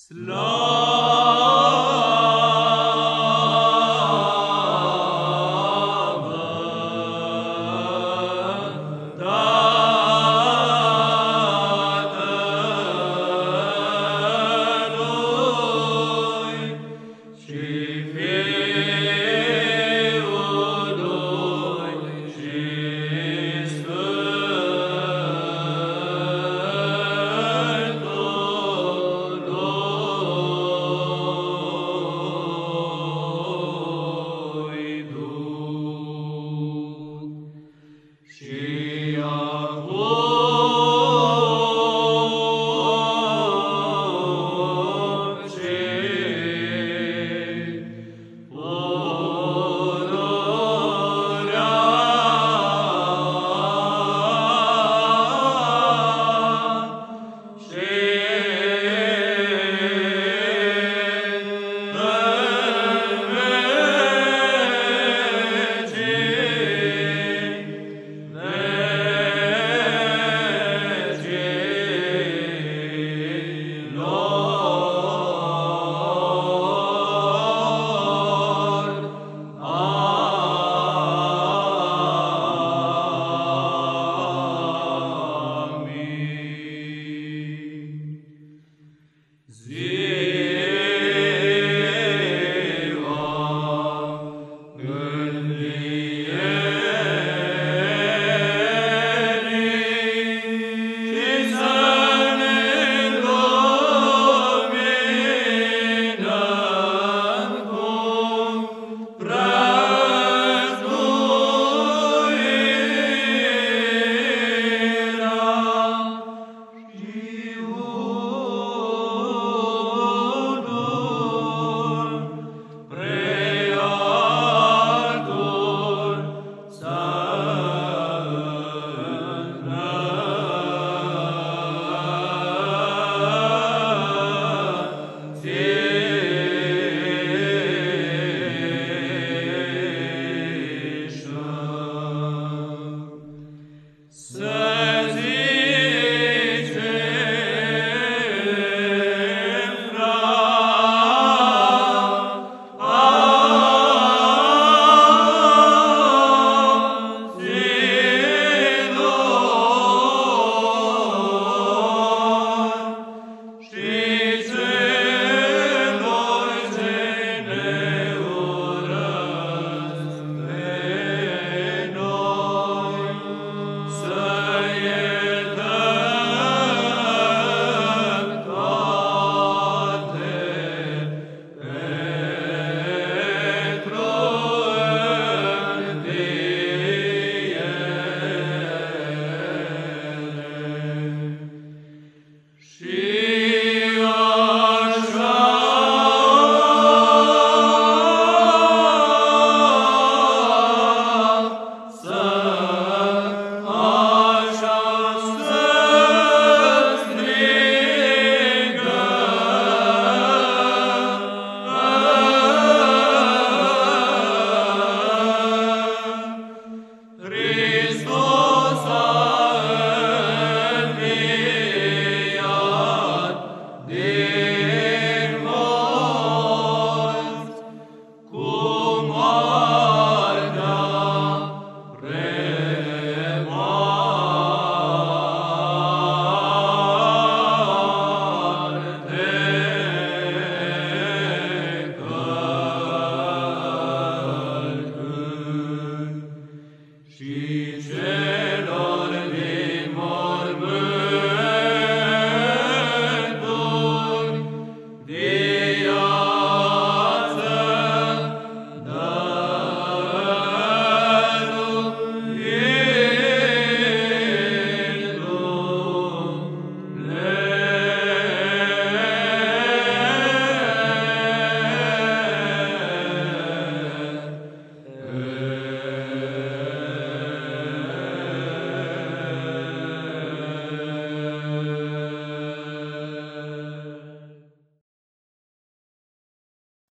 Slava Zero.